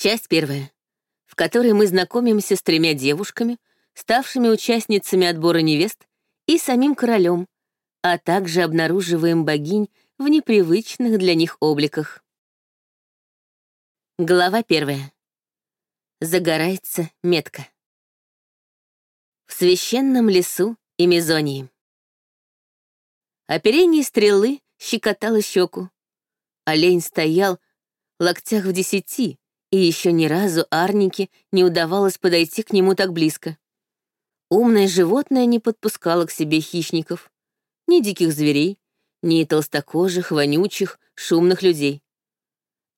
Часть первая, в которой мы знакомимся с тремя девушками, ставшими участницами отбора невест, и самим королем, а также обнаруживаем богинь в непривычных для них обликах. Глава первая. Загорается метка. В священном лесу и Мезонии. Оперение стрелы щекотало щеку. Олень стоял локтях в десяти, и еще ни разу Арнике не удавалось подойти к нему так близко. Умное животное не подпускало к себе хищников, ни диких зверей, ни толстокожих, вонючих, шумных людей.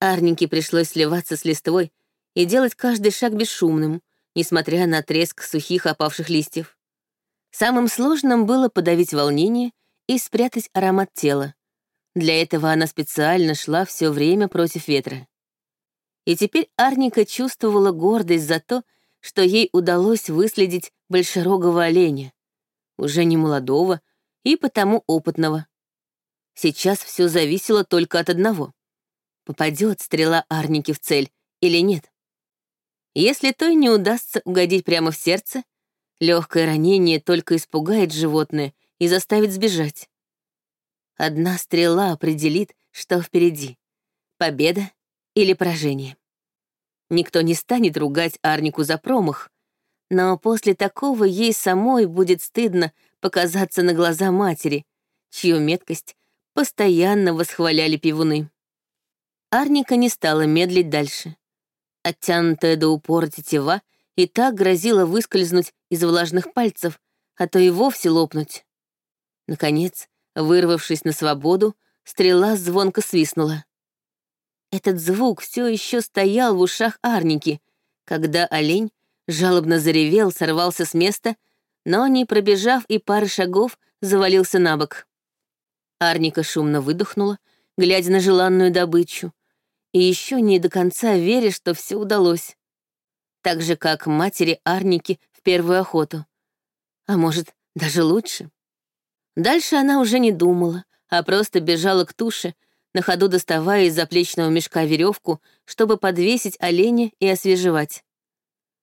Арнике пришлось сливаться с листвой и делать каждый шаг бесшумным, несмотря на треск сухих опавших листьев. Самым сложным было подавить волнение и спрятать аромат тела. Для этого она специально шла все время против ветра. И теперь Арника чувствовала гордость за то, что ей удалось выследить большерогого оленя, уже не молодого и потому опытного. Сейчас все зависело только от одного. Попадет стрела Арники в цель или нет. Если той не удастся угодить прямо в сердце, легкое ранение только испугает животное и заставит сбежать. Одна стрела определит, что впереди — победа или поражение. Никто не станет ругать Арнику за промах, но после такого ей самой будет стыдно показаться на глаза матери, чью меткость постоянно восхваляли пивуны. Арника не стала медлить дальше. Оттянутая до упора тетива и так грозила выскользнуть из влажных пальцев, а то и вовсе лопнуть. Наконец, вырвавшись на свободу, стрела звонко свистнула. Этот звук все еще стоял в ушах Арники, когда олень жалобно заревел, сорвался с места, но, не пробежав и пары шагов, завалился на бок. Арника шумно выдохнула, глядя на желанную добычу, и еще не до конца веря, что все удалось. Так же, как матери Арники в первую охоту. А может, даже лучше. Дальше она уже не думала, а просто бежала к туше, на ходу доставая из заплечного мешка веревку, чтобы подвесить оленя и освежевать.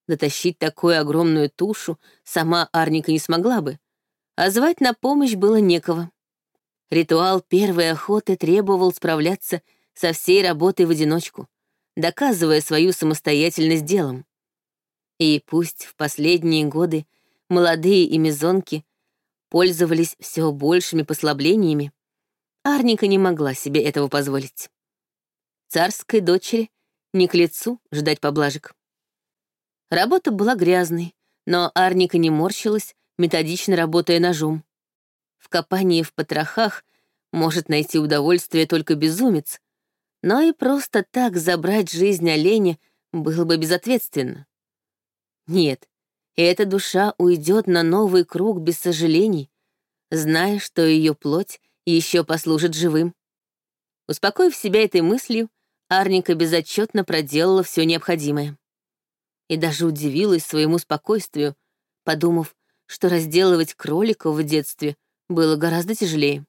Дотащить такую огромную тушу сама Арника не смогла бы, а звать на помощь было некого. Ритуал первой охоты требовал справляться со всей работой в одиночку, доказывая свою самостоятельность делом. И пусть в последние годы молодые эмизонки пользовались все большими послаблениями, Арника не могла себе этого позволить. Царской дочери не к лицу ждать поблажек. Работа была грязной, но Арника не морщилась, методично работая ножом. В копании в потрохах может найти удовольствие только безумец, но и просто так забрать жизнь оленя было бы безответственно. Нет, эта душа уйдет на новый круг без сожалений, зная, что ее плоть еще послужит живым. Успокоив себя этой мыслью, Арника безотчетно проделала все необходимое. И даже удивилась своему спокойствию, подумав, что разделывать кроликов в детстве было гораздо тяжелее.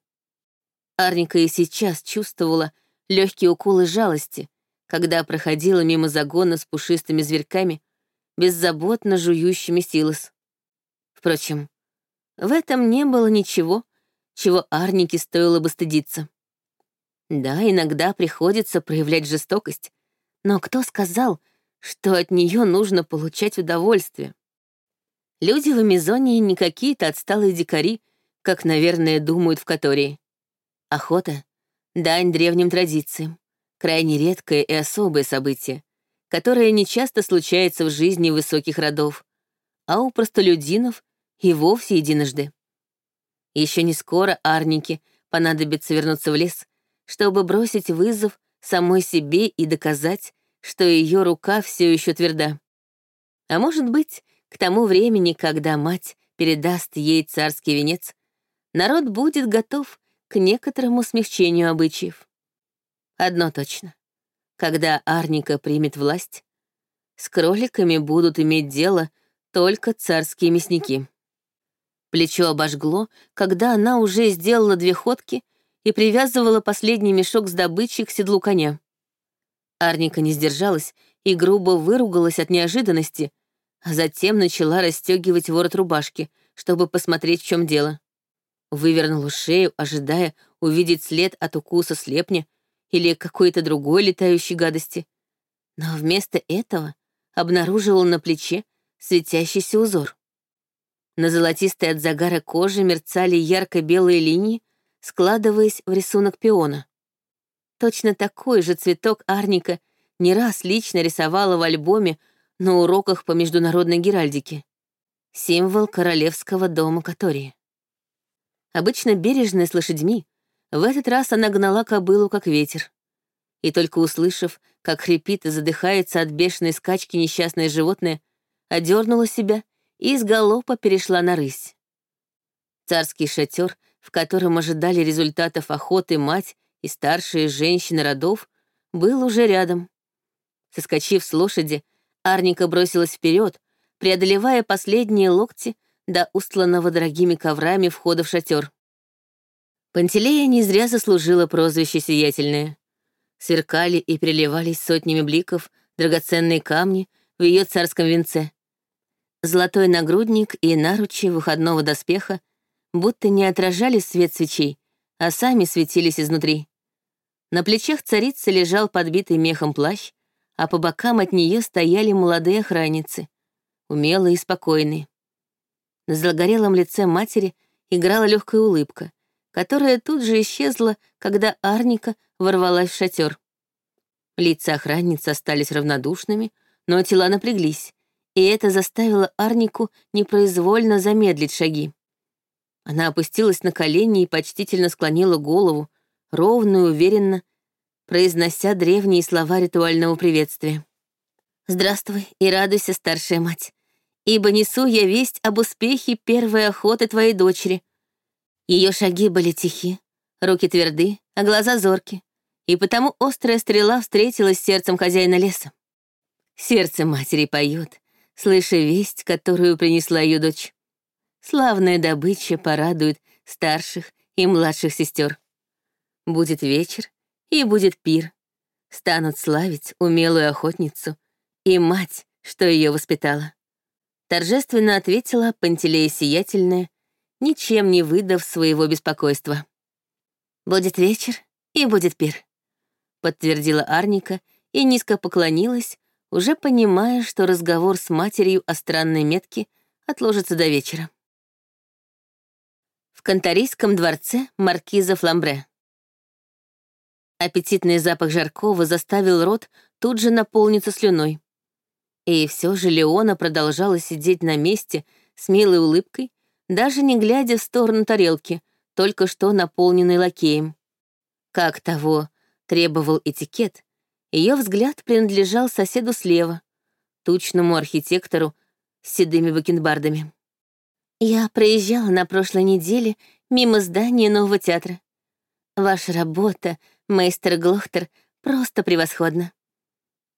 Арника и сейчас чувствовала легкие уколы жалости, когда проходила мимо загона с пушистыми зверьками, беззаботно жующими силос. Впрочем, в этом не было ничего, чего Арнике стоило бы стыдиться. Да, иногда приходится проявлять жестокость, но кто сказал, что от нее нужно получать удовольствие? Люди в Амазонии не какие-то отсталые дикари, как, наверное, думают в Катории. Охота — дань древним традициям, крайне редкое и особое событие, которое нечасто случается в жизни высоких родов, а у простолюдинов и вовсе единожды. Еще не скоро Арнике понадобится вернуться в лес, чтобы бросить вызов самой себе и доказать, что ее рука все еще тверда. А может быть, к тому времени, когда мать передаст ей царский венец, народ будет готов к некоторому смягчению обычаев. Одно точно. Когда Арника примет власть, с кроликами будут иметь дело только царские мясники. Плечо обожгло, когда она уже сделала две ходки и привязывала последний мешок с добычей к седлу коня. Арника не сдержалась и грубо выругалась от неожиданности, а затем начала расстегивать ворот рубашки, чтобы посмотреть, в чем дело. Вывернула шею, ожидая увидеть след от укуса слепня или какой-то другой летающей гадости. Но вместо этого обнаружила на плече светящийся узор. На золотистой от загара коже мерцали ярко-белые линии, складываясь в рисунок пиона. Точно такой же цветок арника не раз лично рисовала в альбоме на уроках по международной геральдике. Символ королевского дома Катории. Обычно бережная с лошадьми, в этот раз она гнала кобылу как ветер. И только услышав, как хрипит и задыхается от бешеной скачки несчастное животное, одернула себя и из галопа перешла на рысь. Царский шатер, в котором ожидали результатов охоты мать и старшие женщины родов, был уже рядом. Соскочив с лошади, Арника бросилась вперед, преодолевая последние локти до устланного дорогими коврами входа в шатер. Пантелея не зря заслужила прозвище «Сиятельное». Сверкали и переливались сотнями бликов драгоценные камни в ее царском венце. Золотой нагрудник и наручи выходного доспеха будто не отражали свет свечей, а сами светились изнутри. На плечах царицы лежал подбитый мехом плащ, а по бокам от нее стояли молодые охранницы, умелые и спокойные. На загорелом лице матери играла легкая улыбка, которая тут же исчезла, когда Арника ворвалась в шатер. Лица охранниц остались равнодушными, но тела напряглись, и это заставило Арнику непроизвольно замедлить шаги. Она опустилась на колени и почтительно склонила голову, ровно и уверенно, произнося древние слова ритуального приветствия. «Здравствуй и радуйся, старшая мать, ибо несу я весть об успехе первой охоты твоей дочери». Ее шаги были тихи, руки тверды, а глаза зорки, и потому острая стрела встретилась с сердцем хозяина леса. Сердце матери поет, слыша весть, которую принесла ее дочь. Славная добыча порадует старших и младших сестер. Будет вечер, и будет пир. Станут славить умелую охотницу и мать, что ее воспитала. Торжественно ответила Пантелея Сиятельная, ничем не выдав своего беспокойства. «Будет вечер, и будет пир», — подтвердила Арника и низко поклонилась, уже понимая, что разговор с матерью о странной метке отложится до вечера. В Кантарийском дворце маркиза Фламбре. Аппетитный запах жаркого заставил рот тут же наполниться слюной. И все же Леона продолжала сидеть на месте с милой улыбкой, даже не глядя в сторону тарелки, только что наполненной лакеем. Как того требовал этикет, ее взгляд принадлежал соседу слева, тучному архитектору с седыми бакенбардами. «Я проезжала на прошлой неделе мимо здания нового театра. Ваша работа Мейстер Глохтер просто превосходно.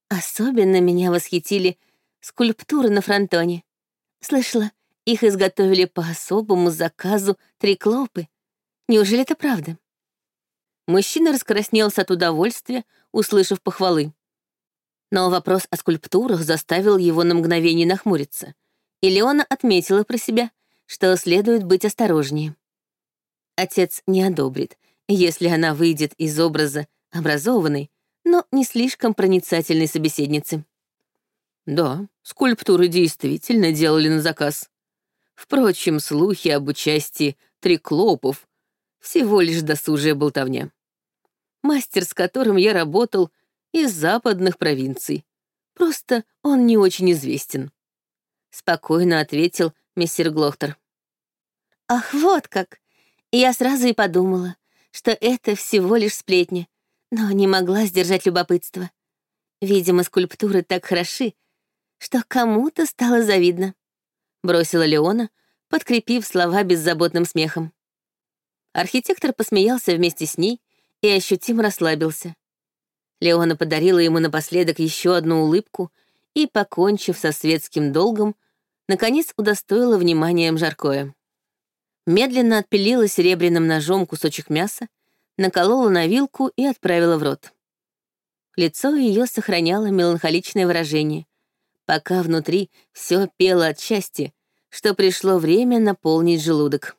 Особенно меня восхитили скульптуры на фронтоне. Слышала, их изготовили по особому заказу триклопы. Неужели это правда? Мужчина раскраснелся от удовольствия, услышав похвалы. Но вопрос о скульптурах заставил его на мгновение нахмуриться, и Леона отметила про себя, что следует быть осторожнее. Отец не одобрит, если она выйдет из образа образованной, но не слишком проницательной собеседницы. Да, скульптуры действительно делали на заказ. Впрочем, слухи об участии триклопов — всего лишь досужая болтовня. Мастер, с которым я работал, из западных провинций. Просто он не очень известен. Спокойно ответил мистер Глохтер. «Ах, вот как! Я сразу и подумала что это всего лишь сплетни, но не могла сдержать любопытство. Видимо, скульптуры так хороши, что кому-то стало завидно. Бросила Леона, подкрепив слова беззаботным смехом. Архитектор посмеялся вместе с ней и ощутимо расслабился. Леона подарила ему напоследок еще одну улыбку и, покончив со светским долгом, наконец удостоила вниманием жаркое медленно отпилила серебряным ножом кусочек мяса, наколола на вилку и отправила в рот. Лицо ее сохраняло меланхоличное выражение, пока внутри все пело от счастья, что пришло время наполнить желудок.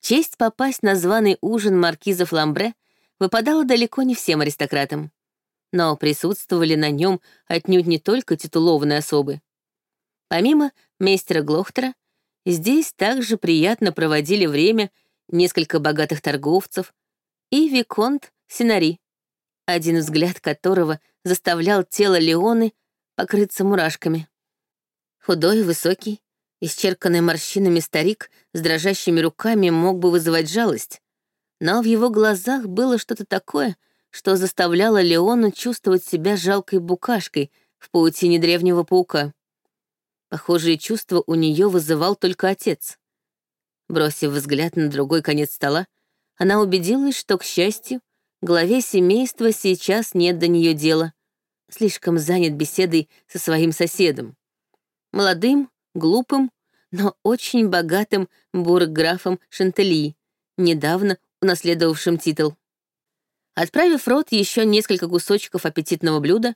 Честь попасть на званый ужин маркизов Ламбре выпадала далеко не всем аристократам, но присутствовали на нем отнюдь не только титулованные особы. Помимо мейстера Глохтера, здесь также приятно проводили время несколько богатых торговцев и Виконт Синари, один взгляд которого заставлял тело Леоны покрыться мурашками. Худой, высокий, исчерканный морщинами старик с дрожащими руками мог бы вызывать жалость, но в его глазах было что-то такое, что заставляло Леону чувствовать себя жалкой букашкой в паутине древнего паука. Похожие чувства у нее вызывал только отец. Бросив взгляд на другой конец стола, она убедилась, что, к счастью, главе семейства сейчас нет до нее дела. Слишком занят беседой со своим соседом. Молодым, глупым, но очень богатым бургграфом Шантельи, недавно унаследовавшим титул. Отправив в рот еще несколько кусочков аппетитного блюда,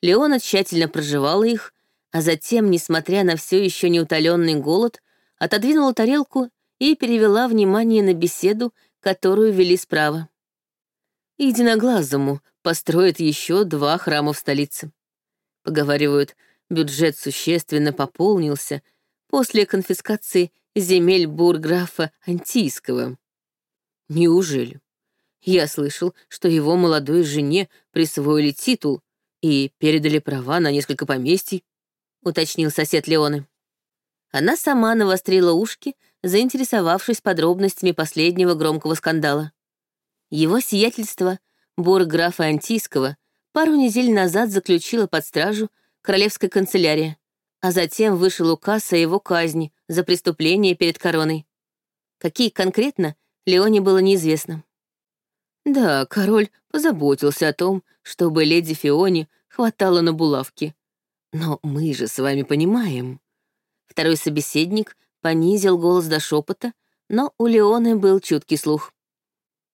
Леона тщательно проживала их, а затем, несмотря на все еще неутоленный голод, отодвинула тарелку и перевела внимание на беседу, которую вели справа. Единоглазому построят еще два храма в столице. Поговаривают, бюджет существенно пополнился после конфискации земель бурграфа Антийского. Неужели? Я слышал, что его молодой жене присвоили титул и передали права на несколько поместий, уточнил сосед Леоны. Она сама навострила ушки, заинтересовавшись подробностями последнего громкого скандала. Его сиятельство, бурграфа Антийского, пару недель назад заключило под стражу королевская канцелярия, а затем вышел указ о его казни за преступление перед короной. Какие конкретно, Леоне было неизвестно. Да, король позаботился о том, чтобы леди Фионе хватало на булавки. Но мы же с вами понимаем. Второй собеседник понизил голос до шепота, но у Леоны был чуткий слух,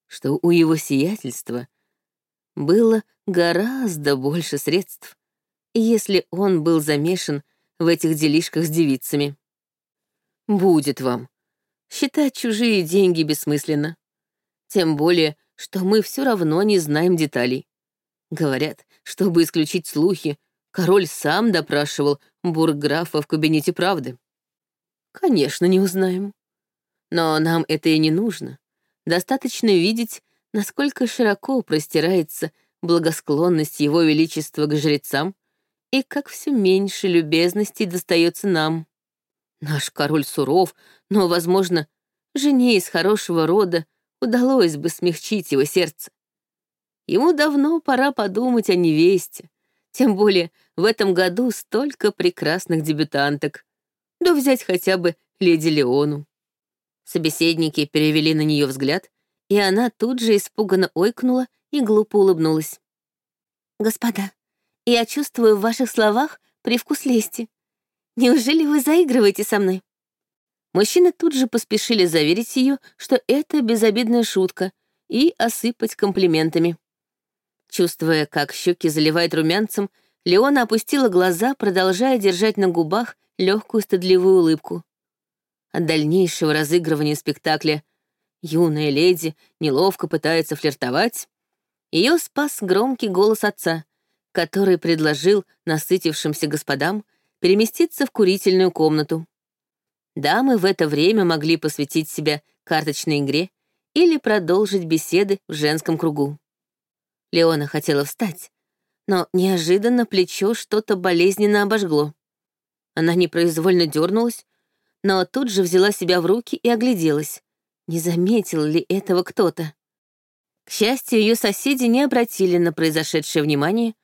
что у его сиятельства было гораздо больше средств, если он был замешан в этих делишках с девицами. Будет вам, Считать чужие деньги бессмысленно. Тем более, что мы все равно не знаем деталей. Говорят, чтобы исключить слухи, король сам допрашивал бургграфа в кабинете правды. Конечно, не узнаем. Но нам это и не нужно. Достаточно видеть, насколько широко простирается благосклонность его величества к жрецам и как все меньше любезностей достается нам. Наш король суров, но, возможно, жене из хорошего рода удалось бы смягчить его сердце. Ему давно пора подумать о невесте, тем более в этом году столько прекрасных дебютанток. Да взять хотя бы леди Леону. Собеседники перевели на нее взгляд, и она тут же испуганно ойкнула и глупо улыбнулась. «Господа, я чувствую в ваших словах привкус лести. Неужели вы заигрываете со мной?» Мужчины тут же поспешили заверить ее, что это безобидная шутка, и осыпать комплиментами. Чувствуя, как щеки заливает румянцем, Леона опустила глаза, продолжая держать на губах легкую стыдливую улыбку. От дальнейшего разыгрывания спектакля юная леди неловко пытается флиртовать, ее спас громкий голос отца, который предложил насытившимся господам переместиться в курительную комнату. Дамы в это время могли посвятить себя карточной игре или продолжить беседы в женском кругу. Леона хотела встать, но неожиданно плечо что-то болезненно обожгло. Она непроизвольно дернулась, но тут же взяла себя в руки и огляделась. Не заметил ли этого кто-то? К счастью, ее соседи не обратили на произошедшее внимание,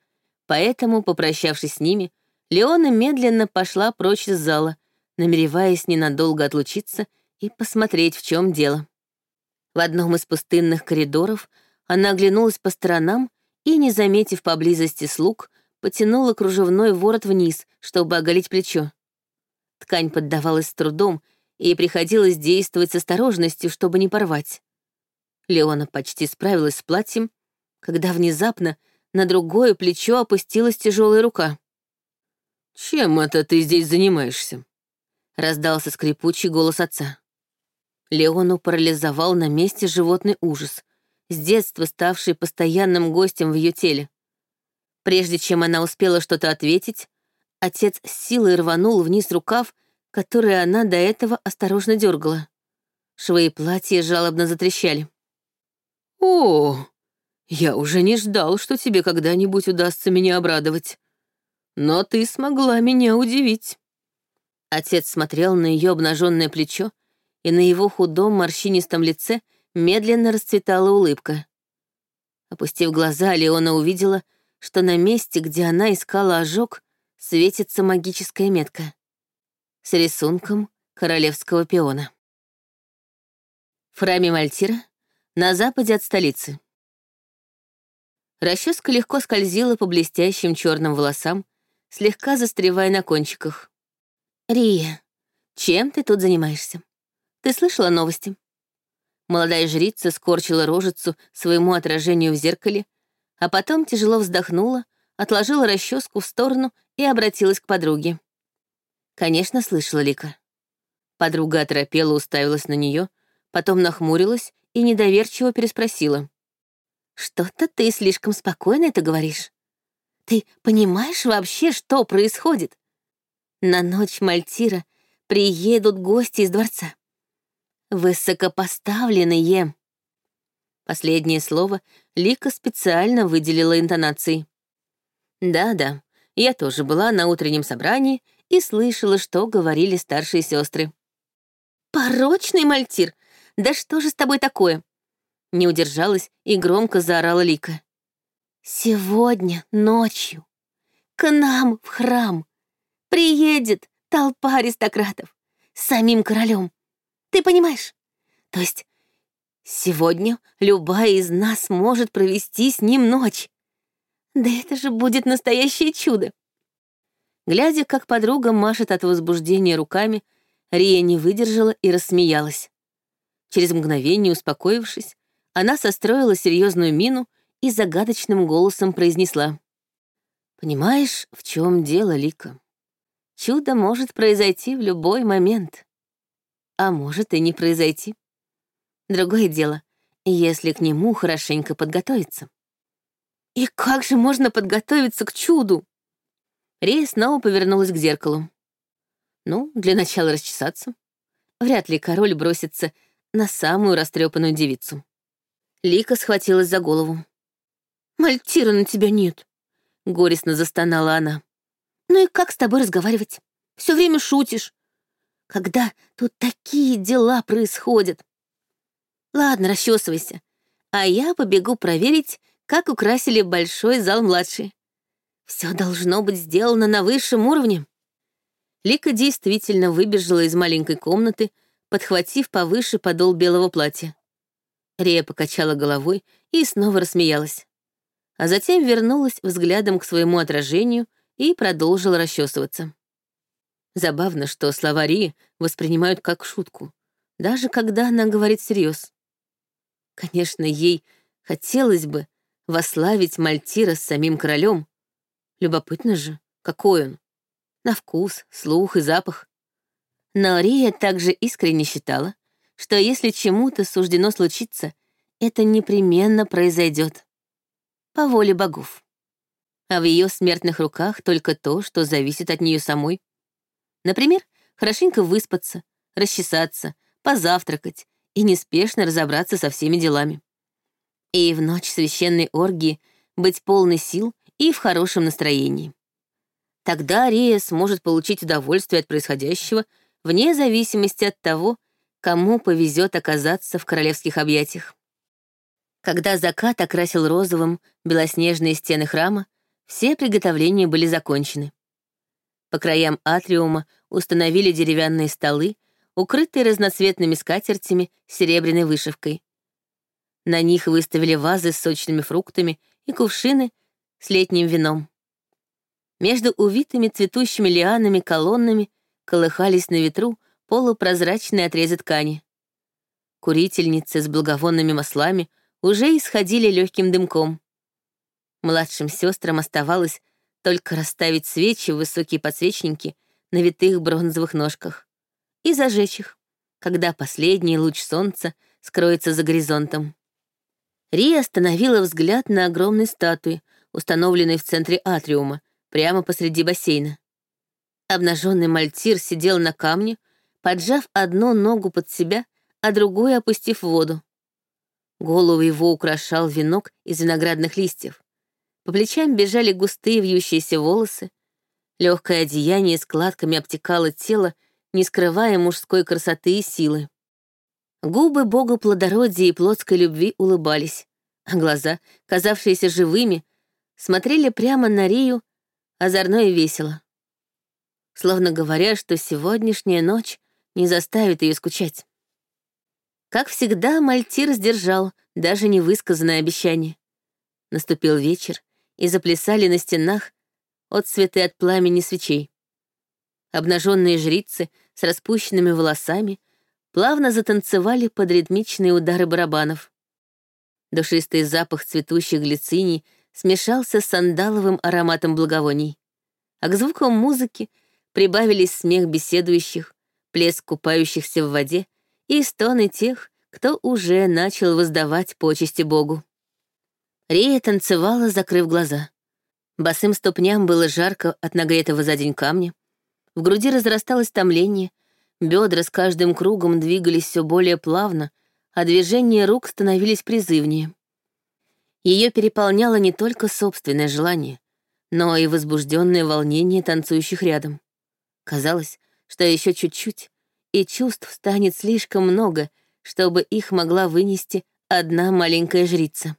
поэтому, попрощавшись с ними, Леона медленно пошла прочь из зала, намереваясь ненадолго отлучиться и посмотреть, в чем дело. В одном из пустынных коридоров она оглянулась по сторонам и, не заметив поблизости слуг, потянула кружевной ворот вниз, чтобы оголить плечо. Ткань поддавалась с трудом, и приходилось действовать с осторожностью, чтобы не порвать. Леона почти справилась с платьем, когда внезапно на другое плечо опустилась тяжелая рука. «Чем это ты здесь занимаешься?» — раздался скрипучий голос отца. Леону парализовал на месте животный ужас, с детства ставший постоянным гостем в ее теле. Прежде чем она успела что-то ответить, отец с силой рванул вниз рукав, который она до этого осторожно дергала. Швы платья жалобно затрещали. «О, я уже не ждал, что тебе когда-нибудь удастся меня обрадовать. Но ты смогла меня удивить». Отец смотрел на ее обнаженное плечо, и на его худом морщинистом лице медленно расцветала улыбка. Опустив глаза, Леона увидела, что на месте, где она искала ожог, светится магическая метка с рисунком королевского пиона. В храме Мальтира на западе от столицы. Расческа легко скользила по блестящим черным волосам, слегка застревая на кончиках. «Рия, чем ты тут занимаешься? Ты слышала новости?» Молодая жрица скорчила рожицу своему отражению в зеркале, а потом тяжело вздохнула, отложила расческу в сторону и обратилась к подруге. Конечно, слышала Лика. Подруга оторопела, уставилась на нее, потом нахмурилась и недоверчиво переспросила. «Что-то ты слишком спокойно это говоришь. Ты понимаешь вообще, что происходит? На ночь Мальтира приедут гости из дворца. Высокопоставленные. Последнее слово Лика специально выделила интонацией. Да-да, я тоже была на утреннем собрании и слышала, что говорили старшие сестры. «Порочный мальтир! Да что же с тобой такое?» Не удержалась и громко заорала Лика. «Сегодня ночью к нам в храм приедет толпа аристократов с самим королем. Ты понимаешь? То есть сегодня любая из нас может провести с ним ночь. Да это же будет настоящее чудо. Глядя, как подруга машет от возбуждения руками, Рия не выдержала и рассмеялась. Через мгновение, успокоившись, она состроила серьезную мину и загадочным голосом произнесла. «Понимаешь, в чем дело, Лика? Чудо может произойти в любой момент а может и не произойти. Другое дело, если к нему хорошенько подготовиться. И как же можно подготовиться к чуду? Рия снова повернулась к зеркалу. Ну, для начала расчесаться. Вряд ли король бросится на самую растрепанную девицу. Лика схватилась за голову. «Мальтира на тебя нет», — горестно застонала она. «Ну и как с тобой разговаривать? Все время шутишь, когда тут такие дела происходят. Ладно, расчесывайся, а я побегу проверить, как украсили большой зал младший. Все должно быть сделано на высшем уровне. Лика действительно выбежала из маленькой комнаты, подхватив повыше подол белого платья. Рея покачала головой и снова рассмеялась. А затем вернулась взглядом к своему отражению и продолжила расчесываться. Забавно, что словари воспринимают как шутку, даже когда она говорит всерьез. Конечно, ей хотелось бы вославить Мальтира с самим королем. Любопытно же, какой он. На вкус, слух и запах. Но Рия также искренне считала, что если чему-то суждено случиться, это непременно произойдет. По воле богов. А в ее смертных руках только то, что зависит от нее самой. Например, хорошенько выспаться, расчесаться, позавтракать и неспешно разобраться со всеми делами. И в ночь священной оргии быть полной сил и в хорошем настроении. Тогда Рия сможет получить удовольствие от происходящего вне зависимости от того, кому повезет оказаться в королевских объятиях. Когда закат окрасил розовым белоснежные стены храма, все приготовления были закончены. По краям атриума установили деревянные столы, укрытые разноцветными скатертями с серебряной вышивкой. На них выставили вазы с сочными фруктами и кувшины с летним вином. Между увитыми цветущими лианами колоннами колыхались на ветру полупрозрачные отрезы ткани. Курительницы с благовонными маслами уже исходили легким дымком. Младшим сестрам оставалось только расставить свечи в высокие подсвечники на витых бронзовых ножках и зажечь их, когда последний луч солнца скроется за горизонтом. Рия остановила взгляд на огромной статуе, установленной в центре атриума, прямо посреди бассейна. Обнаженный мальтир сидел на камне, поджав одну ногу под себя, а другую опустив в воду. Голову его украшал венок из виноградных листьев. По плечам бежали густые вьющиеся волосы. Легкое одеяние складками обтекало тело, не скрывая мужской красоты и силы. Губы бога плодородия и плотской любви улыбались, а глаза, казавшиеся живыми, смотрели прямо на Рию, озорно и весело. Словно говоря, что сегодняшняя ночь не заставит ее скучать. Как всегда, Мальтир сдержал даже невысказанное обещание. Наступил вечер, и заплясали на стенах отцветы от пламени свечей. Обнаженные жрицы с распущенными волосами плавно затанцевали под ритмичные удары барабанов. Душистый запах цветущих глициний смешался с сандаловым ароматом благовоний. А к звукам музыки прибавились смех беседующих, плеск купающихся в воде и стоны тех, кто уже начал воздавать почести Богу. Рия танцевала, закрыв глаза. Босым ступням было жарко от нагретого за день камня. В груди разрасталось томление, бедра с каждым кругом двигались все более плавно, а движения рук становились призывнее. Ее переполняло не только собственное желание, но и возбужденное волнение танцующих рядом. Казалось, что еще чуть-чуть, и чувств станет слишком много, чтобы их могла вынести одна маленькая жрица.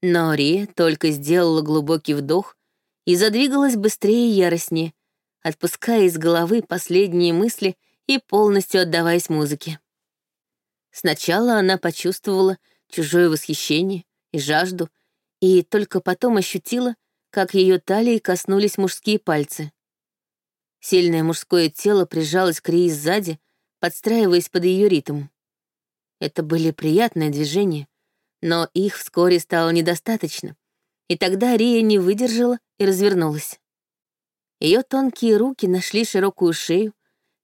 Но Рия только сделала глубокий вдох и задвигалась быстрее и яростнее, отпуская из головы последние мысли и полностью отдаваясь музыке. Сначала она почувствовала чужое восхищение и жажду, и только потом ощутила, как ее талии коснулись мужские пальцы. Сильное мужское тело прижалось к Рии сзади, подстраиваясь под ее ритм. Это были приятные движения, но их вскоре стало недостаточно, и тогда Рия не выдержала и развернулась. Ее тонкие руки нашли широкую шею,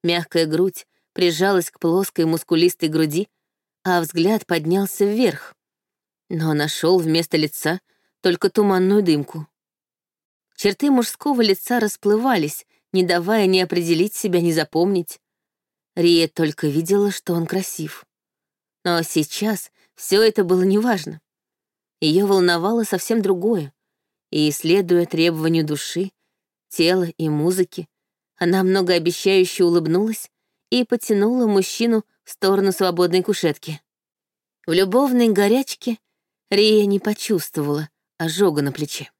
мягкая грудь прижалась к плоской мускулистой груди, а взгляд поднялся вверх. Но нашел вместо лица только туманную дымку. Черты мужского лица расплывались, не давая ни определить себя, ни запомнить. Рия только видела, что он красив. Но сейчас все это было неважно. Ее волновало совсем другое, и, следуя требованию души, тела и музыки, она многообещающе улыбнулась и потянула мужчину в сторону свободной кушетки. В любовной горячке Рия не почувствовала ожога на плече.